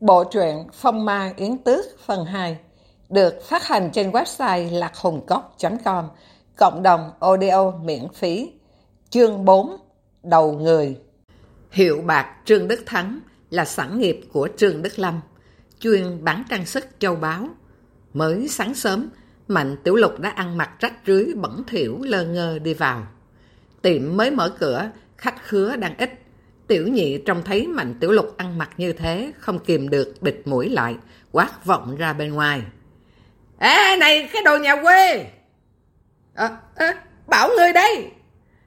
Bộ truyện Phong Ma Yến Tước phần 2 được phát hành trên website lạchungcốc.com cộng đồng audio miễn phí. Chương 4 Đầu Người. Hiệu bạc Trương Đức Thắng là sản nghiệp của Trương Đức Lâm, chuyên bán trang sức châu báu. Mới sáng sớm, Mạnh Tiểu Lục đã ăn mặc rách rưới bẩn thỉu lơ ngơ đi vào. Tiệm mới mở cửa, khách khứa đang ít Tiểu nhị trông thấy Mạnh Tiểu Lục ăn mặc như thế, không kìm được bịt mũi lại, quát vọng ra bên ngoài. Ê, này, cái đồ nhà quê! À, à, bảo ngươi đây!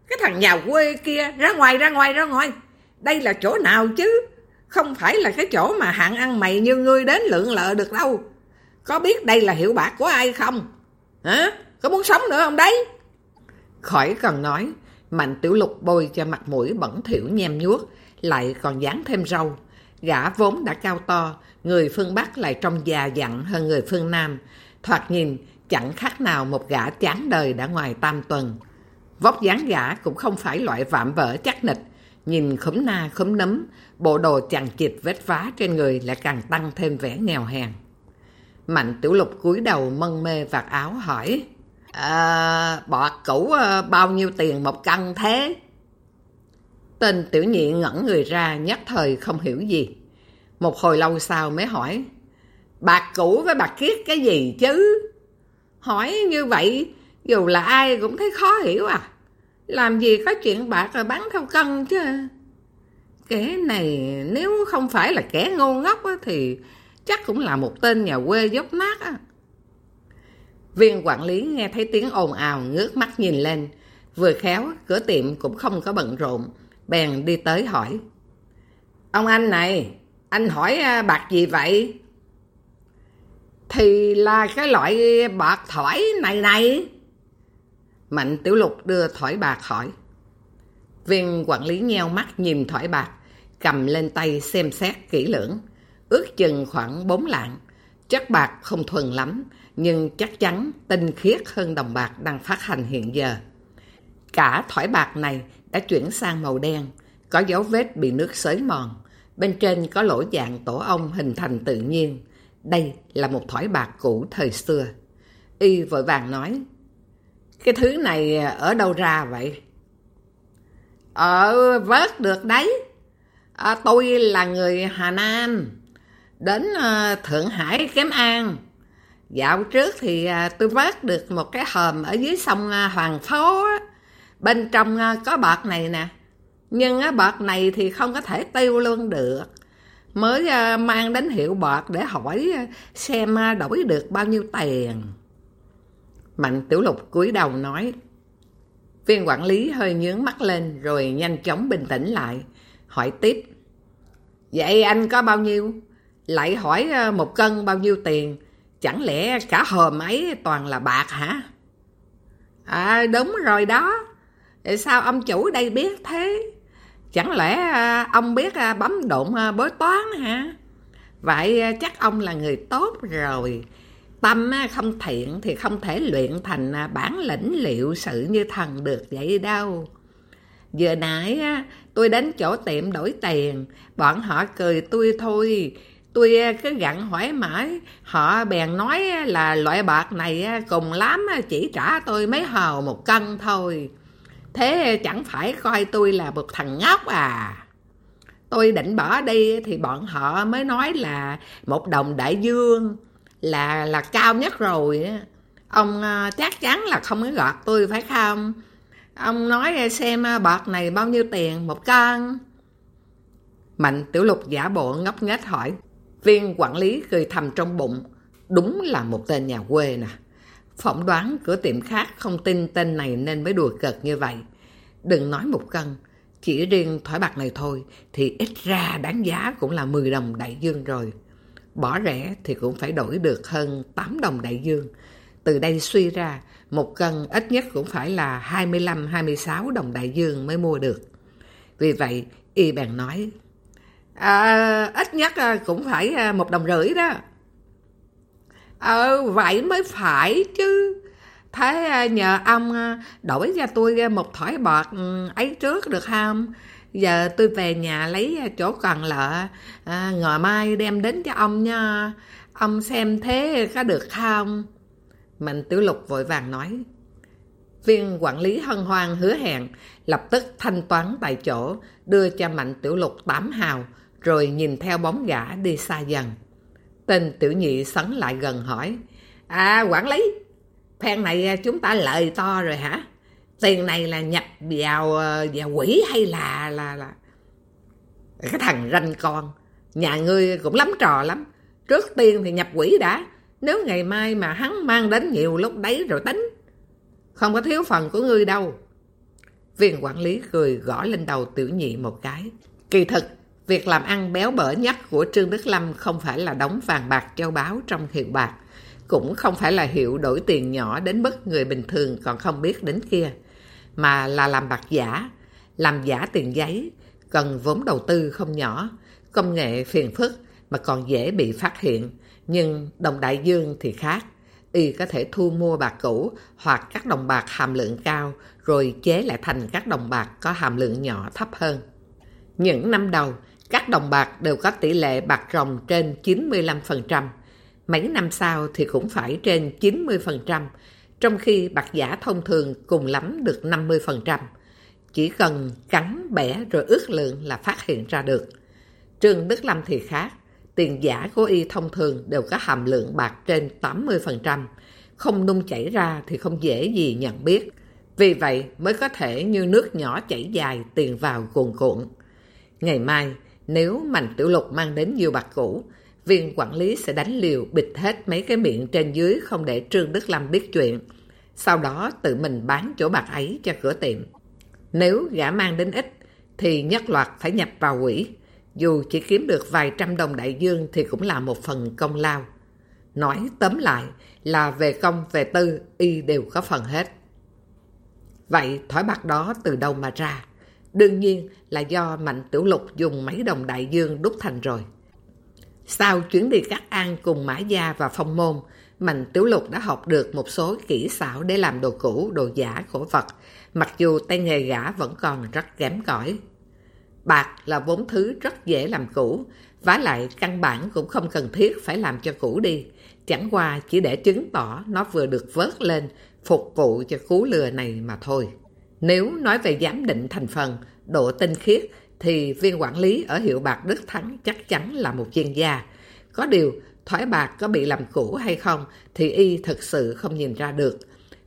Cái thằng nhà quê kia, ra ngoài, ra ngoài, ra ngoài! Đây là chỗ nào chứ? Không phải là cái chỗ mà hạng ăn mày như ngươi đến lượng lợ được đâu. Có biết đây là hiệu bạc của ai không? Hả? Có muốn sống nữa không đấy? Khỏi cần nói, Mạnh tiểu lục bôi cho mặt mũi bẩn thỉu nhem nhuốc, lại còn dán thêm râu. Gã vốn đã cao to, người phương Bắc lại trông già dặn hơn người phương Nam. Thoạt nhìn, chẳng khác nào một gã chán đời đã ngoài tam tuần. Vóc dáng gã cũng không phải loại vạm vỡ chắc nịch, nhìn khấm na khấm nấm, bộ đồ chằng chịt vết vá trên người lại càng tăng thêm vẻ nghèo hèn. Mạnh tiểu lục cúi đầu mân mê vạt áo hỏi À, bọt cũ ờ, bao nhiêu tiền một căn thế? Tên tiểu nhị ngẩn người ra nhất thời không hiểu gì. Một hồi lâu sau mới hỏi Bạc cũ với bạc kiết cái gì chứ? Hỏi như vậy dù là ai cũng thấy khó hiểu à. Làm gì có chuyện bạc rồi bán theo cân chứ. Kẻ này nếu không phải là kẻ ngu ngốc á, thì chắc cũng là một tên nhà quê dốc nát á. Viên quản lý nghe thấy tiếng ồn ào ngước mắt nhìn lên. Vừa khéo, cửa tiệm cũng không có bận rộn. Bèn đi tới hỏi. Ông anh này, anh hỏi à, bạc gì vậy? Thì là cái loại bạc thỏi này này. Mạnh Tiểu Lục đưa thỏi bạc hỏi. Viên quản lý nheo mắt nhìn thỏi bạc, cầm lên tay xem xét kỹ lưỡng. Ước chừng khoảng 4 lạng. Chất bạc không thuần lắm, nhưng chắc chắn tinh khiết hơn đồng bạc đang phát hành hiện giờ. Cả thỏi bạc này đã chuyển sang màu đen, có dấu vết bị nước xới mòn. Bên trên có lỗ dạng tổ ong hình thành tự nhiên. Đây là một thỏi bạc cũ thời xưa. Y vội vàng nói, cái thứ này ở đâu ra vậy? Ờ, vớt được đấy. À, tôi là người Hà Nam, đến uh, Thượng Hải Kém An. Dạo trước thì à, tôi vớt được một cái hòm ở dưới sông à, Hoàng Phố. Bên trong à, có bọt này nè. Nhưng bọt này thì không có thể tiêu luôn được. Mới mang đến hiệu bọt để hỏi xem đổi được bao nhiêu tiền. Mạnh Tiểu Lục cúi đầu nói. Viên quản lý hơi nhướng mắt lên rồi nhanh chóng bình tĩnh lại. Hỏi tiếp. Vậy anh có bao nhiêu? Lại hỏi một cân bao nhiêu tiền? Chẳng lẽ cả hòm ấy toàn là bạc hả? À đúng rồi đó. Sao ông chủ đây biết thế? Chẳng lẽ à, ông biết à, bấm độn à, bói toán hả? Vậy chắc ông là người tốt rồi. Tâm không thiện thì không thể luyện thành bản lĩnh liệu sự như thần được vậy đâu. Vừa nãy tôi đến chỗ tiệm đổi tiền, bọn họ cười tôi thôi, Tôi à, cứ gặn hỏi mãi, họ bèn nói là loại bạc này à, cùng lắm à, chỉ trả tôi mấy hào một cân thôi. Thế chẳng phải coi tôi là một thằng ngốc à. Tôi định bỏ đi thì bọn họ mới nói là một đồng đại dương là là cao nhất rồi. Ông chắc chắn là không có gọt tôi phải không? Ông nói xem bọt này bao nhiêu tiền một cân. Mạnh tiểu lục giả bộ ngốc nghếch hỏi. Viên quản lý cười thầm trong bụng. Đúng là một tên nhà quê nè. Phỏng đoán cửa tiệm khác không tin tên này nên mới đùa cợt như vậy. Đừng nói một cân. Chỉ riêng thỏi bạc này thôi thì ít ra đáng giá cũng là 10 đồng đại dương rồi. Bỏ rẻ thì cũng phải đổi được hơn 8 đồng đại dương. Từ đây suy ra, một cân ít nhất cũng phải là 25-26 đồng đại dương mới mua được. Vì vậy, y bèn nói À, ít nhất à, cũng phải à, một đồng rưỡi đó. Ờ, vậy mới phải chứ. Thế à, nhờ ông đổi cho tôi một thỏi bọt ừ, ấy trước được không? giờ tôi về nhà lấy chỗ cần lợ, à, ngồi mai đem đến cho ông nha. Ông xem thế có được không? Mạnh Tiểu Lục vội vàng nói. Viên quản lý hân hoan hứa hẹn, lập tức thanh toán tại chỗ, đưa cho Mạnh Tiểu Lục 8 hào, rồi nhìn theo bóng gã đi xa dần. Tên Tiểu Nhị sấn lại gần hỏi, À quản lý, phen này à, chúng ta lợi to rồi hả? Tiền này là nhập vào, ờ, vào quỷ hay là... là, là... Cái thằng ranh con, nhà ngươi cũng lắm trò lắm. Trước tiên thì nhập quỷ đã, nếu ngày mai mà hắn mang đến nhiều lúc đấy rồi tính. Không có thiếu phần của ngươi đâu. Viên quản lý cười gõ lên đầu tiểu nhị một cái. Kỳ thực, việc làm ăn béo bở nhất của Trương Đức Lâm không phải là đóng vàng bạc châu báo trong hiệu bạc. Cũng không phải là hiệu đổi tiền nhỏ đến mức người bình thường còn không biết đến kia. Mà là làm bạc giả, làm giả tiền giấy, cần vốn đầu tư không nhỏ, công nghệ phiền phức mà còn dễ bị phát hiện. Nhưng đồng đại dương thì khác y có thể thu mua bạc cũ hoặc các đồng bạc hàm lượng cao rồi chế lại thành các đồng bạc có hàm lượng nhỏ thấp hơn. Những năm đầu, các đồng bạc đều có tỷ lệ bạc rồng trên 95%. Mấy năm sau thì cũng phải trên 90%, trong khi bạc giả thông thường cùng lắm được 50%. Chỉ cần cắn bẻ rồi ước lượng là phát hiện ra được. Trương Đức Lâm thì khác tiền giả của y thông thường đều có hàm lượng bạc trên 80%. Không nung chảy ra thì không dễ gì nhận biết. Vì vậy mới có thể như nước nhỏ chảy dài tiền vào cuồn cuộn. Ngày mai, nếu Mạnh Tiểu Lục mang đến nhiều bạc cũ, viên quản lý sẽ đánh liều bịt hết mấy cái miệng trên dưới không để Trương Đức Lâm biết chuyện. Sau đó tự mình bán chỗ bạc ấy cho cửa tiệm. Nếu gã mang đến ít, thì nhất loạt phải nhập vào quỹ. Dù chỉ kiếm được vài trăm đồng đại dương thì cũng là một phần công lao. Nói tóm lại là về công về tư y đều có phần hết. Vậy thỏi bạc đó từ đâu mà ra? Đương nhiên là do Mạnh Tiểu Lục dùng mấy đồng đại dương đúc thành rồi. Sau chuyến đi cắt an cùng Mã Gia và Phong Môn, Mạnh Tiểu Lục đã học được một số kỹ xảo để làm đồ cũ, đồ giả, cổ vật, mặc dù tay nghề gã vẫn còn rất kém cỏi. Bạc là vốn thứ rất dễ làm cũ, vả lại căn bản cũng không cần thiết phải làm cho cũ đi. Chẳng qua chỉ để chứng tỏ nó vừa được vớt lên, phục vụ cho cú lừa này mà thôi. Nếu nói về giám định thành phần, độ tinh khiết, thì viên quản lý ở hiệu bạc Đức Thắng chắc chắn là một chuyên gia. Có điều, thoái bạc có bị làm cũ hay không thì y thực sự không nhìn ra được.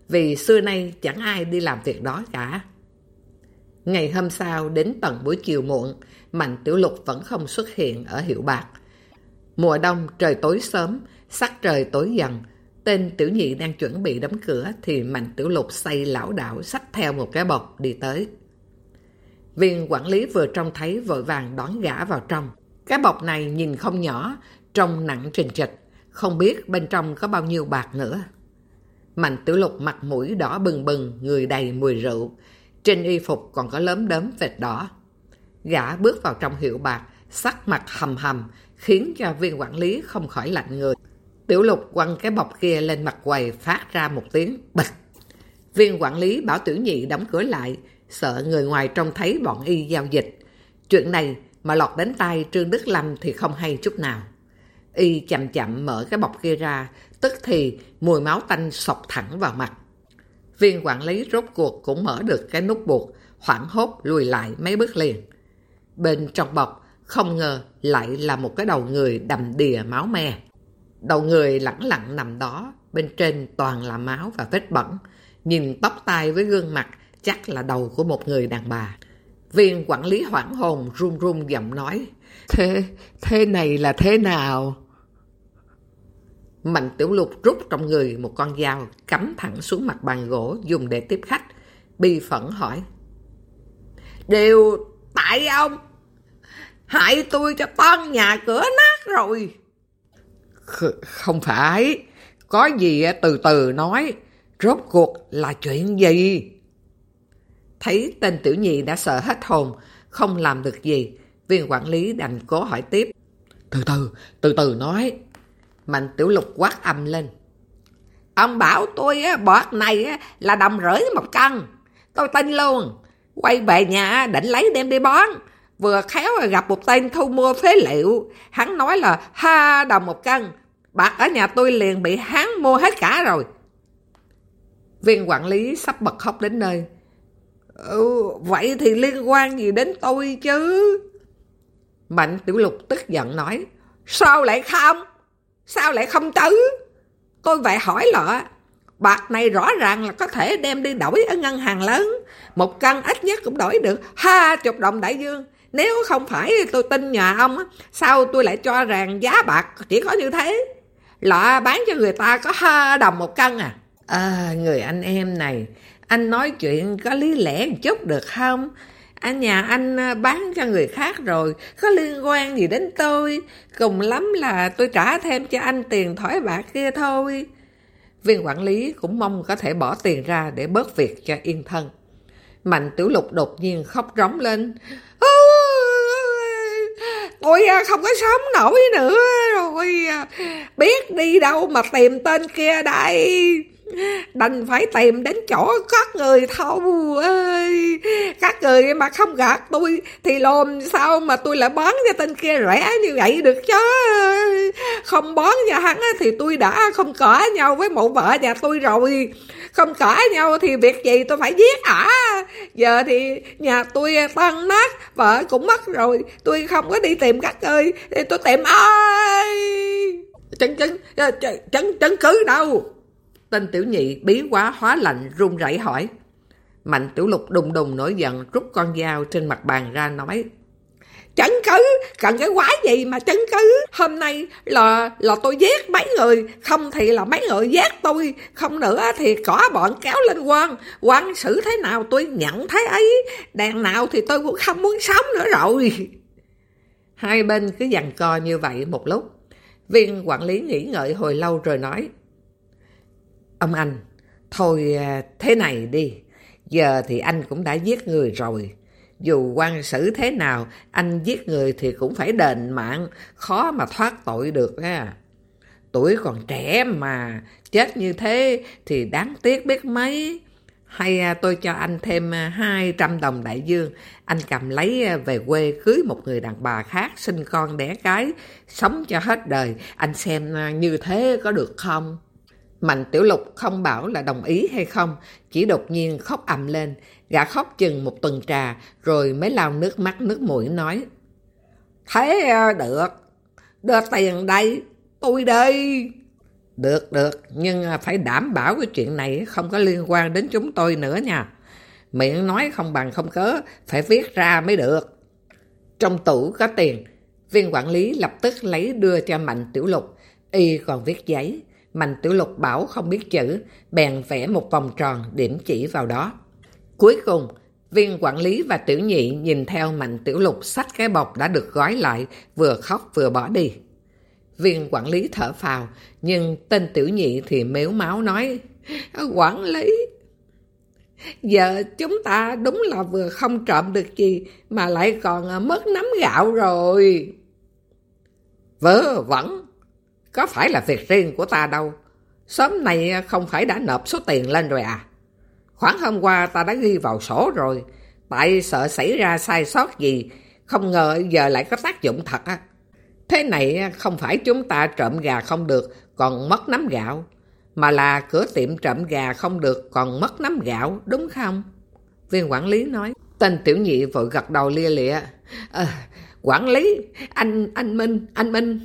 Vì xưa nay chẳng ai đi làm việc đó cả. Ngày hôm sau đến tận buổi chiều muộn, Mạnh Tiểu Lục vẫn không xuất hiện ở hiệu bạc. Mùa đông trời tối sớm, sắc trời tối dần. Tên Tiểu Nhị đang chuẩn bị đóng cửa thì Mạnh Tiểu Lục say lão đảo xách theo một cái bọc đi tới. Viên quản lý vừa trông thấy vội vàng đón gã vào trong. Cái bọc này nhìn không nhỏ, trông nặng trình trịch, không biết bên trong có bao nhiêu bạc nữa. Mạnh Tiểu Lục mặt mũi đỏ bừng bừng, người đầy mùi rượu, trên y phục còn có lớm đớm vệt đỏ. Gã bước vào trong hiệu bạc, sắc mặt hầm hầm, khiến cho viên quản lý không khỏi lạnh người. Tiểu lục quăng cái bọc kia lên mặt quầy phát ra một tiếng bịch. Viên quản lý bảo tiểu nhị đóng cửa lại, sợ người ngoài trông thấy bọn y giao dịch. Chuyện này mà lọt đến tay Trương Đức Lâm thì không hay chút nào. Y chậm chậm mở cái bọc kia ra, tức thì mùi máu tanh sọc thẳng vào mặt. Viên quản lý rốt cuộc cũng mở được cái nút buộc, hoảng hốt lùi lại mấy bước liền. Bên trong bọc, không ngờ lại là một cái đầu người đầm đìa máu me. Đầu người lẳng lặng nằm đó, bên trên toàn là máu và vết bẩn. Nhìn tóc tai với gương mặt chắc là đầu của một người đàn bà. Viên quản lý hoảng hồn run run giọng nói, Thế, thế này là thế nào? Mạnh tiểu lục rút trong người một con dao, cắm thẳng xuống mặt bàn gỗ dùng để tiếp khách. Bi phẫn hỏi. Đều tại ông. Hại tôi cho con nhà cửa nát rồi. Không phải. Có gì từ từ nói. Rốt cuộc là chuyện gì? Thấy tên tiểu nhị đã sợ hết hồn, không làm được gì. Viên quản lý đành cố hỏi tiếp. Từ từ, từ từ nói. Mạnh tiểu lục quát âm lên. Ông bảo tôi bọt này là đồng rưỡi một cân. Tôi tin luôn. Quay về nhà định lấy đem đi bón. Vừa khéo gặp một tên thu mua phế liệu. Hắn nói là ha đồng một cân. Bạc ở nhà tôi liền bị hắn mua hết cả rồi. Viên quản lý sắp bật khóc đến nơi. Ừ, vậy thì liên quan gì đến tôi chứ? Mạnh Tiểu Lục tức giận nói. Sao lại không? Sao lại không chứ? Tôi vậy hỏi lọ. Bạc này rõ ràng là có thể đem đi đổi ở ngân hàng lớn. Một cân ít nhất cũng đổi được hai chục đồng đại dương. Nếu không phải tôi tin nhà ông, sao tôi lại cho rằng giá bạc chỉ có như thế? Lọ bán cho người ta có đồng một cân à? À, người anh em này, anh nói chuyện có lý lẽ một chút được không? Anh nhà anh à, bán cho người khác rồi, có liên quan gì đến tôi? Cùng lắm là tôi trả thêm cho anh tiền thỏi bạc kia thôi. Viên quản lý cũng mong có thể bỏ tiền ra để bớt việc cho yên thân. Mạnh Tiểu Lục đột nhiên khóc rống lên. Tôi à, không có sống nổi nữa rồi. À, biết đi đâu mà tìm tên kia đây. Đành phải tìm đến chỗ các người thôi ơi. Các người mà không gạt tôi thì lồn sao mà tôi lại bán cho tên kia rẻ như vậy được chứ. Không bán cho hắn thì tôi đã không cỡ nhau với mụ vợ nhà tôi rồi. Không cỡ nhau thì việc gì tôi phải giết ả. Giờ thì nhà tôi tan nát, vợ cũng mất rồi. Tôi không có đi tìm các người thì tôi tìm ai? chấn chấn ờ, chấn chấn cứ đâu? Tên tiểu nhị bí quá hóa lạnh run rẩy hỏi. Mạnh tiểu lục đùng đùng nổi giận rút con dao trên mặt bàn ra nói. Chứng cứ, cần cái quái gì mà chứng cứ. Hôm nay là là tôi giết mấy người, không thì là mấy người giết tôi, không nữa thì có bọn kéo lên quan. Quan xử thế nào tôi nhận thế ấy, đàn nào thì tôi cũng không muốn sống nữa rồi. Hai bên cứ dằn co như vậy một lúc. Viên quản lý nghĩ ngợi hồi lâu rồi nói. Ông anh, thôi à, thế này đi, giờ thì anh cũng đã giết người rồi. Dù quan xử thế nào, anh giết người thì cũng phải đền mạng, khó mà thoát tội được á. Tuổi còn trẻ mà, chết như thế thì đáng tiếc biết mấy. Hay à, tôi cho anh thêm à, 200 đồng đại dương, anh cầm lấy à, về quê cưới một người đàn bà khác, sinh con đẻ cái, sống cho hết đời, anh xem như thế có được không? Mạnh Tiểu Lục không bảo là đồng ý hay không, chỉ đột nhiên khóc ầm lên. Gã khóc chừng một tuần trà, rồi mới lau nước mắt nước mũi nói. Thế ờ, được, đưa tiền đây, tôi đây. Được, được, nhưng ờ, phải đảm bảo cái chuyện này không có liên quan đến chúng tôi nữa nha. Miệng nói không bằng không cớ, phải viết ra mới được. Trong tủ có tiền, viên quản lý lập tức lấy đưa cho Mạnh Tiểu Lục, y còn viết giấy. Mạnh Tiểu Lục bảo không biết chữ, bèn vẽ một vòng tròn điểm chỉ vào đó. Cuối cùng, viên quản lý và tiểu nhị nhìn theo Mạnh Tiểu Lục xách cái bọc đã được gói lại, vừa khóc vừa bỏ đi. Viên quản lý thở phào, nhưng tên tiểu nhị thì mếu máu nói, Quản lý, giờ chúng ta đúng là vừa không trộm được gì mà lại còn mất nắm gạo rồi. Vớ vẩn, có phải là việc riêng của ta đâu. Sớm này không phải đã nộp số tiền lên rồi à? Khoảng hôm qua ta đã ghi vào sổ rồi. Tại sợ xảy ra sai sót gì, không ngờ giờ lại có tác dụng thật á. Thế này không phải chúng ta trộm gà không được, còn mất nắm gạo. Mà là cửa tiệm trộm gà không được, còn mất nắm gạo, đúng không? Viên quản lý nói. Tên tiểu nhị vội gật đầu lia lịa. À, quản lý, anh, anh Minh, anh Minh.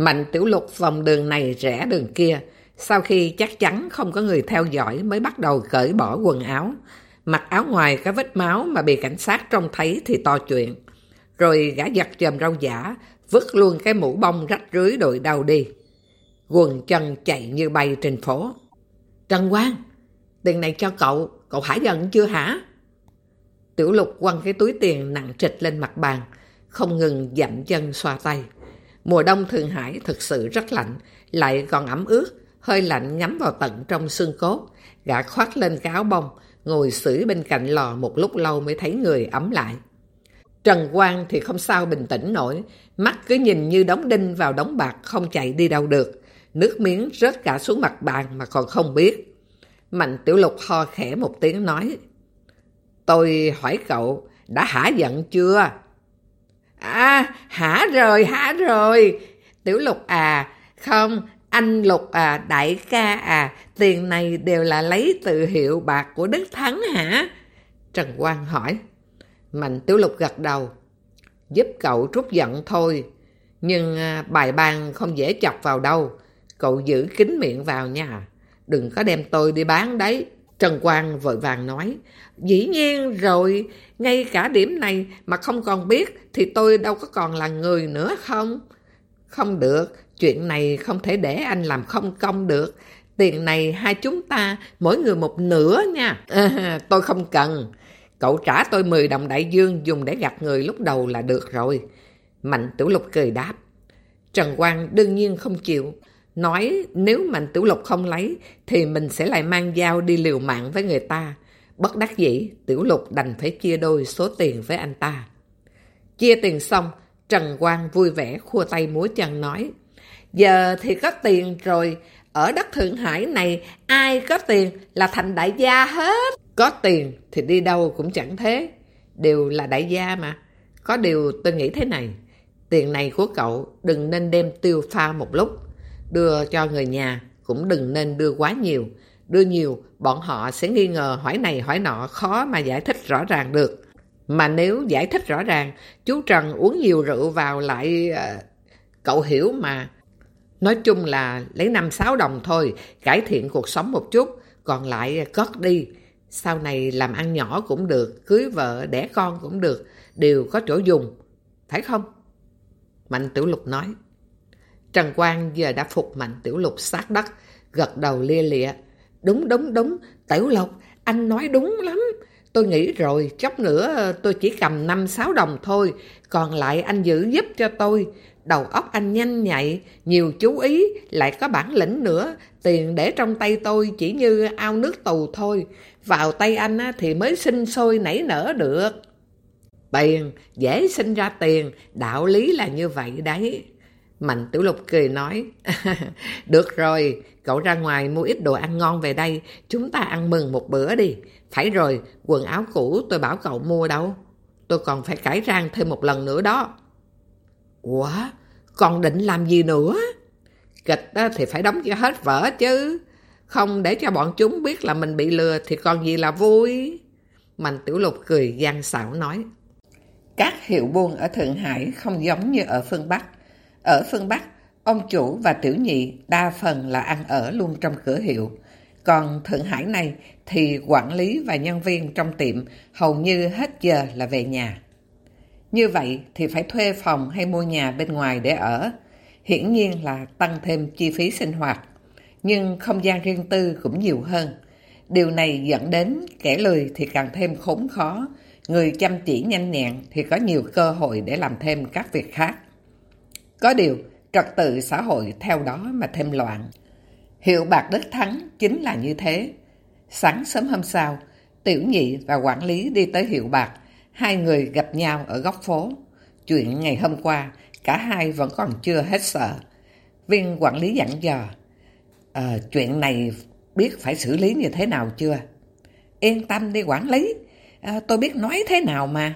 Mạnh tiểu lục vòng đường này rẽ đường kia. Sau khi chắc chắn không có người theo dõi mới bắt đầu cởi bỏ quần áo. Mặc áo ngoài có vết máu mà bị cảnh sát trông thấy thì to chuyện. Rồi gã giặt chòm rau giả, vứt luôn cái mũ bông rách rưới đội đầu đi. Quần chân chạy như bay trên phố. Trần Quang, tiền này cho cậu, cậu hả giận chưa hả? Tiểu lục quăng cái túi tiền nặng trịch lên mặt bàn, không ngừng dặm chân xoa tay. Mùa đông Thượng Hải thực sự rất lạnh, lại còn ẩm ướt, hơi lạnh ngắm vào tận trong xương cốt. Gã khoác lên cái áo bông, ngồi sưởi bên cạnh lò một lúc lâu mới thấy người ấm lại. Trần Quang thì không sao bình tĩnh nổi, mắt cứ nhìn như đóng đinh vào đống bạc không chạy đi đâu được. Nước miếng rớt cả xuống mặt bàn mà còn không biết. Mạnh Tiểu Lục ho khẽ một tiếng nói. Tôi hỏi cậu, đã hả giận chưa? À, hả rồi, hả rồi. Tiểu Lục à, không, anh Lục à, đại ca à, tiền này đều là lấy từ hiệu bạc của Đức Thắng hả? Trần Quang hỏi. Mạnh Tiểu Lục gật đầu. Giúp cậu trút giận thôi. Nhưng à, bài bàn không dễ chọc vào đâu. Cậu giữ kín miệng vào nha. Đừng có đem tôi đi bán đấy. Trần Quang vội vàng nói. Dĩ nhiên rồi, ngay cả điểm này mà không còn biết thì tôi đâu có còn là người nữa không? Không được, chuyện này không thể để anh làm không công được. Tiền này hai chúng ta mỗi người một nửa nha. À, tôi không cần. Cậu trả tôi 10 đồng đại dương dùng để gạt người lúc đầu là được rồi. Mạnh Tiểu Lục cười đáp. Trần Quang đương nhiên không chịu. Nói nếu Mạnh Tiểu Lục không lấy thì mình sẽ lại mang dao đi liều mạng với người ta. Bất đắc dĩ, Tiểu Lục đành phải chia đôi số tiền với anh ta. Chia tiền xong, Trần Quang vui vẻ khua tay múa chân nói Giờ thì có tiền rồi, ở đất Thượng Hải này ai có tiền là thành đại gia hết. Có tiền thì đi đâu cũng chẳng thế, đều là đại gia mà. Có điều tôi nghĩ thế này, tiền này của cậu đừng nên đem tiêu pha một lúc. Đưa cho người nhà cũng đừng nên đưa quá nhiều. Đưa nhiều, bọn họ sẽ nghi ngờ hỏi này hỏi nọ khó mà giải thích rõ ràng được. Mà nếu giải thích rõ ràng, chú Trần uống nhiều rượu vào lại... Uh, cậu hiểu mà. Nói chung là lấy 5-6 đồng thôi, cải thiện cuộc sống một chút, còn lại cất đi. Sau này làm ăn nhỏ cũng được, cưới vợ, đẻ con cũng được, đều có chỗ dùng. Phải không? Mạnh Tiểu Lục nói. Trần Quang giờ đã phục Mạnh Tiểu Lục sát đất, gật đầu lia lịa. Đúng, đúng, đúng, Tiểu Lục, anh nói đúng lắm. Tôi nghĩ rồi, chốc nữa tôi chỉ cầm 5-6 đồng thôi, còn lại anh giữ giúp cho tôi. Đầu óc anh nhanh nhạy, nhiều chú ý, lại có bản lĩnh nữa. Tiền để trong tay tôi chỉ như ao nước tù thôi. Vào tay anh thì mới sinh sôi nảy nở được. Tiền, dễ sinh ra tiền, đạo lý là như vậy đấy. Mạnh Tiểu Lục cười nói, Được rồi, cậu ra ngoài mua ít đồ ăn ngon về đây, chúng ta ăn mừng một bữa đi. Phải rồi, quần áo cũ tôi bảo cậu mua đâu. Tôi còn phải cải trang thêm một lần nữa đó. Ủa, còn định làm gì nữa? Kịch thì phải đóng cho hết vở chứ. Không để cho bọn chúng biết là mình bị lừa thì còn gì là vui. Mạnh Tiểu Lục cười gian xảo nói. Các hiệu buôn ở Thượng Hải không giống như ở phương Bắc. Ở phương Bắc, ông chủ và tiểu nhị đa phần là ăn ở luôn trong cửa hiệu. Còn Thượng Hải này thì quản lý và nhân viên trong tiệm hầu như hết giờ là về nhà. Như vậy thì phải thuê phòng hay mua nhà bên ngoài để ở. Hiển nhiên là tăng thêm chi phí sinh hoạt. Nhưng không gian riêng tư cũng nhiều hơn. Điều này dẫn đến kẻ lười thì càng thêm khốn khó. Người chăm chỉ nhanh nhẹn thì có nhiều cơ hội để làm thêm các việc khác. Có điều, trật tự xã hội theo đó mà thêm loạn. Hiệu bạc đất thắng chính là như thế. Sáng sớm hôm sau, tiểu nhị và quản lý đi tới hiệu bạc Hai người gặp nhau ở góc phố. Chuyện ngày hôm qua, cả hai vẫn còn chưa hết sợ. Viên quản lý dặn dò. À, chuyện này biết phải xử lý như thế nào chưa? Yên tâm đi quản lý, à, tôi biết nói thế nào mà.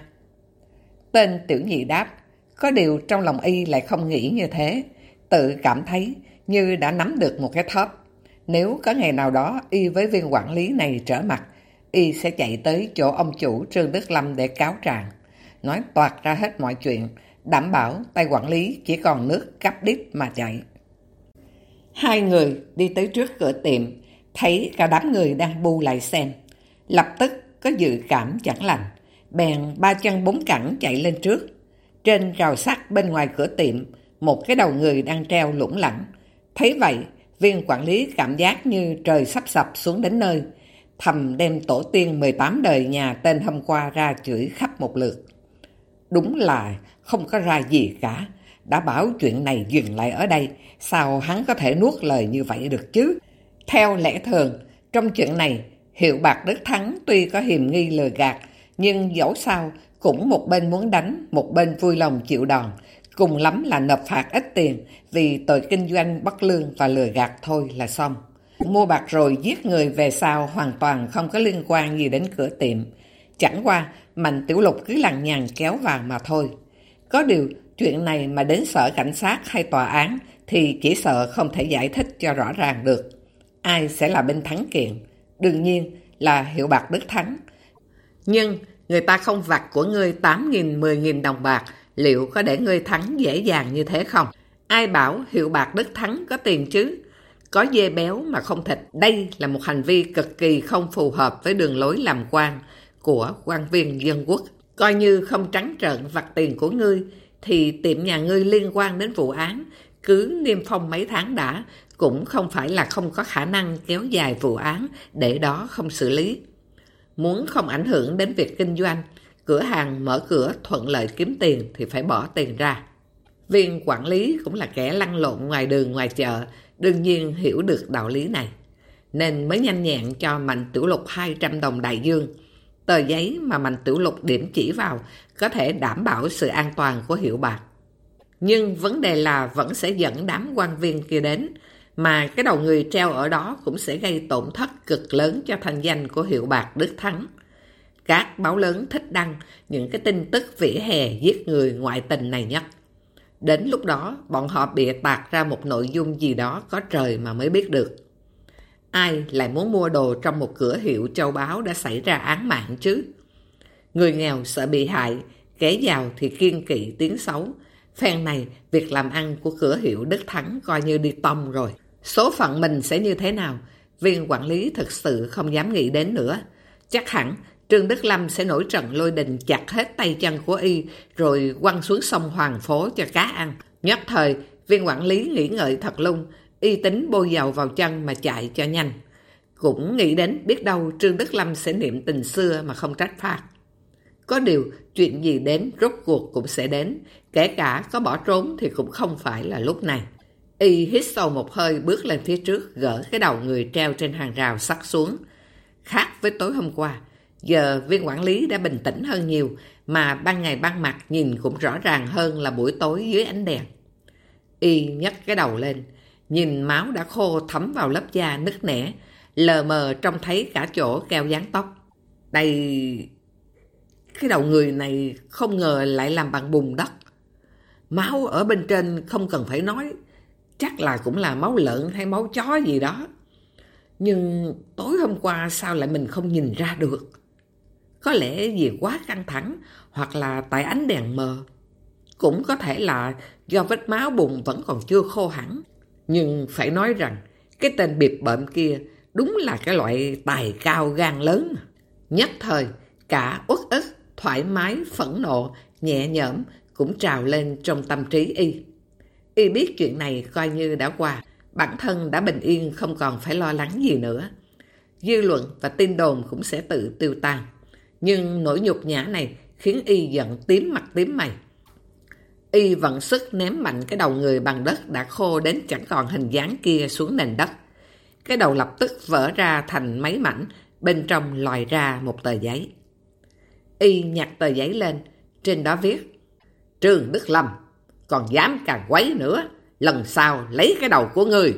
Tên tiểu nhị đáp, có điều trong lòng y lại không nghĩ như thế. Tự cảm thấy như đã nắm được một cái thóp. Nếu có ngày nào đó y với viên quản lý này trở mặt, y sẽ chạy tới chỗ ông chủ Trương Đức Lâm để cáo trạng, nói toạt ra hết mọi chuyện, đảm bảo tay quản lý chỉ còn nước cắp đít mà chạy. Hai người đi tới trước cửa tiệm, thấy cả đám người đang bu lại xem. Lập tức có dự cảm chẳng lành, bèn ba chân bốn cẳng chạy lên trước. Trên rào sắt bên ngoài cửa tiệm, một cái đầu người đang treo lủng lẳng. Thấy vậy, viên quản lý cảm giác như trời sắp sập xuống đến nơi, thầm đem tổ tiên 18 đời nhà tên hôm qua ra chửi khắp một lượt. Đúng là không có ra gì cả, đã bảo chuyện này dừng lại ở đây, sao hắn có thể nuốt lời như vậy được chứ? Theo lẽ thường, trong chuyện này, hiệu bạc đức thắng tuy có hiềm nghi lừa gạt, nhưng dẫu sao cũng một bên muốn đánh, một bên vui lòng chịu đòn, cùng lắm là nộp phạt ít tiền vì tội kinh doanh bất lương và lừa gạt thôi là xong. Mua bạc rồi giết người về sau hoàn toàn không có liên quan gì đến cửa tiệm. Chẳng qua, Mạnh Tiểu Lục cứ lằng nhằng kéo vào mà thôi. Có điều, chuyện này mà đến sở cảnh sát hay tòa án thì chỉ sợ không thể giải thích cho rõ ràng được. Ai sẽ là bên thắng kiện? Đương nhiên là hiệu bạc Đức Thắng. Nhưng người ta không vặt của ngươi 8.000, 10.000 đồng bạc, liệu có để ngươi thắng dễ dàng như thế không? Ai bảo hiệu bạc Đức Thắng có tiền chứ? Có dê béo mà không thịt, đây là một hành vi cực kỳ không phù hợp với đường lối làm quan của quan viên dân quốc. Coi như không trắng trợn vặt tiền của ngươi, thì tiệm nhà ngươi liên quan đến vụ án, cứ niêm phong mấy tháng đã, cũng không phải là không có khả năng kéo dài vụ án để đó không xử lý. Muốn không ảnh hưởng đến việc kinh doanh, cửa hàng mở cửa thuận lợi kiếm tiền thì phải bỏ tiền ra. Viên quản lý cũng là kẻ lăn lộn ngoài đường ngoài chợ, đương nhiên hiểu được đạo lý này. Nên mới nhanh nhẹn cho Mạnh Tiểu Lục 200 đồng đại dương. Tờ giấy mà Mạnh Tiểu Lục điểm chỉ vào có thể đảm bảo sự an toàn của hiệu bạc. Nhưng vấn đề là vẫn sẽ dẫn đám quan viên kia đến, mà cái đầu người treo ở đó cũng sẽ gây tổn thất cực lớn cho thành danh của hiệu bạc Đức Thắng. Các báo lớn thích đăng những cái tin tức vỉa hè giết người ngoại tình này nhất. Đến lúc đó, bọn họ bịa tạc ra một nội dung gì đó có trời mà mới biết được. Ai lại muốn mua đồ trong một cửa hiệu châu báo đã xảy ra án mạng chứ? Người nghèo sợ bị hại, kẻ giàu thì kiên kỵ tiếng xấu. Phen này, việc làm ăn của cửa hiệu Đức Thắng coi như đi tông rồi. Số phận mình sẽ như thế nào? Viên quản lý thực sự không dám nghĩ đến nữa. Chắc hẳn Trương Đức Lâm sẽ nổi trận lôi đình chặt hết tay chân của y rồi quăng xuống sông Hoàng Phố cho cá ăn. Nhất thời, viên quản lý nghĩ ngợi thật lung, y tính bôi dầu vào chân mà chạy cho nhanh. Cũng nghĩ đến biết đâu Trương Đức Lâm sẽ niệm tình xưa mà không trách phạt. Có điều, chuyện gì đến rốt cuộc cũng sẽ đến, kể cả có bỏ trốn thì cũng không phải là lúc này. Y hít sâu một hơi bước lên phía trước gỡ cái đầu người treo trên hàng rào sắt xuống. Khác với tối hôm qua, giờ viên quản lý đã bình tĩnh hơn nhiều mà ban ngày ban mặt nhìn cũng rõ ràng hơn là buổi tối dưới ánh đèn. Y nhấc cái đầu lên, nhìn máu đã khô thấm vào lớp da nứt nẻ, lờ mờ trông thấy cả chỗ keo dán tóc. Đây... Cái đầu người này không ngờ lại làm bằng bùn đất. Máu ở bên trên không cần phải nói, chắc là cũng là máu lợn hay máu chó gì đó. Nhưng tối hôm qua sao lại mình không nhìn ra được? Có lẽ vì quá căng thẳng hoặc là tại ánh đèn mờ. Cũng có thể là do vết máu bùn vẫn còn chưa khô hẳn. Nhưng phải nói rằng cái tên biệt bợm kia đúng là cái loại tài cao gan lớn. Nhất thời, cả uất ức, thoải mái, phẫn nộ, nhẹ nhõm cũng trào lên trong tâm trí y. Y biết chuyện này coi như đã qua, bản thân đã bình yên không còn phải lo lắng gì nữa. Dư luận và tin đồn cũng sẽ tự tiêu tan. Nhưng nỗi nhục nhã này khiến Y giận tím mặt tím mày. Y vận sức ném mạnh cái đầu người bằng đất đã khô đến chẳng còn hình dáng kia xuống nền đất. Cái đầu lập tức vỡ ra thành mấy mảnh, bên trong lòi ra một tờ giấy. Y nhặt tờ giấy lên, trên đó viết Trương Đức Lâm còn dám càng quấy nữa, lần sau lấy cái đầu của ngươi.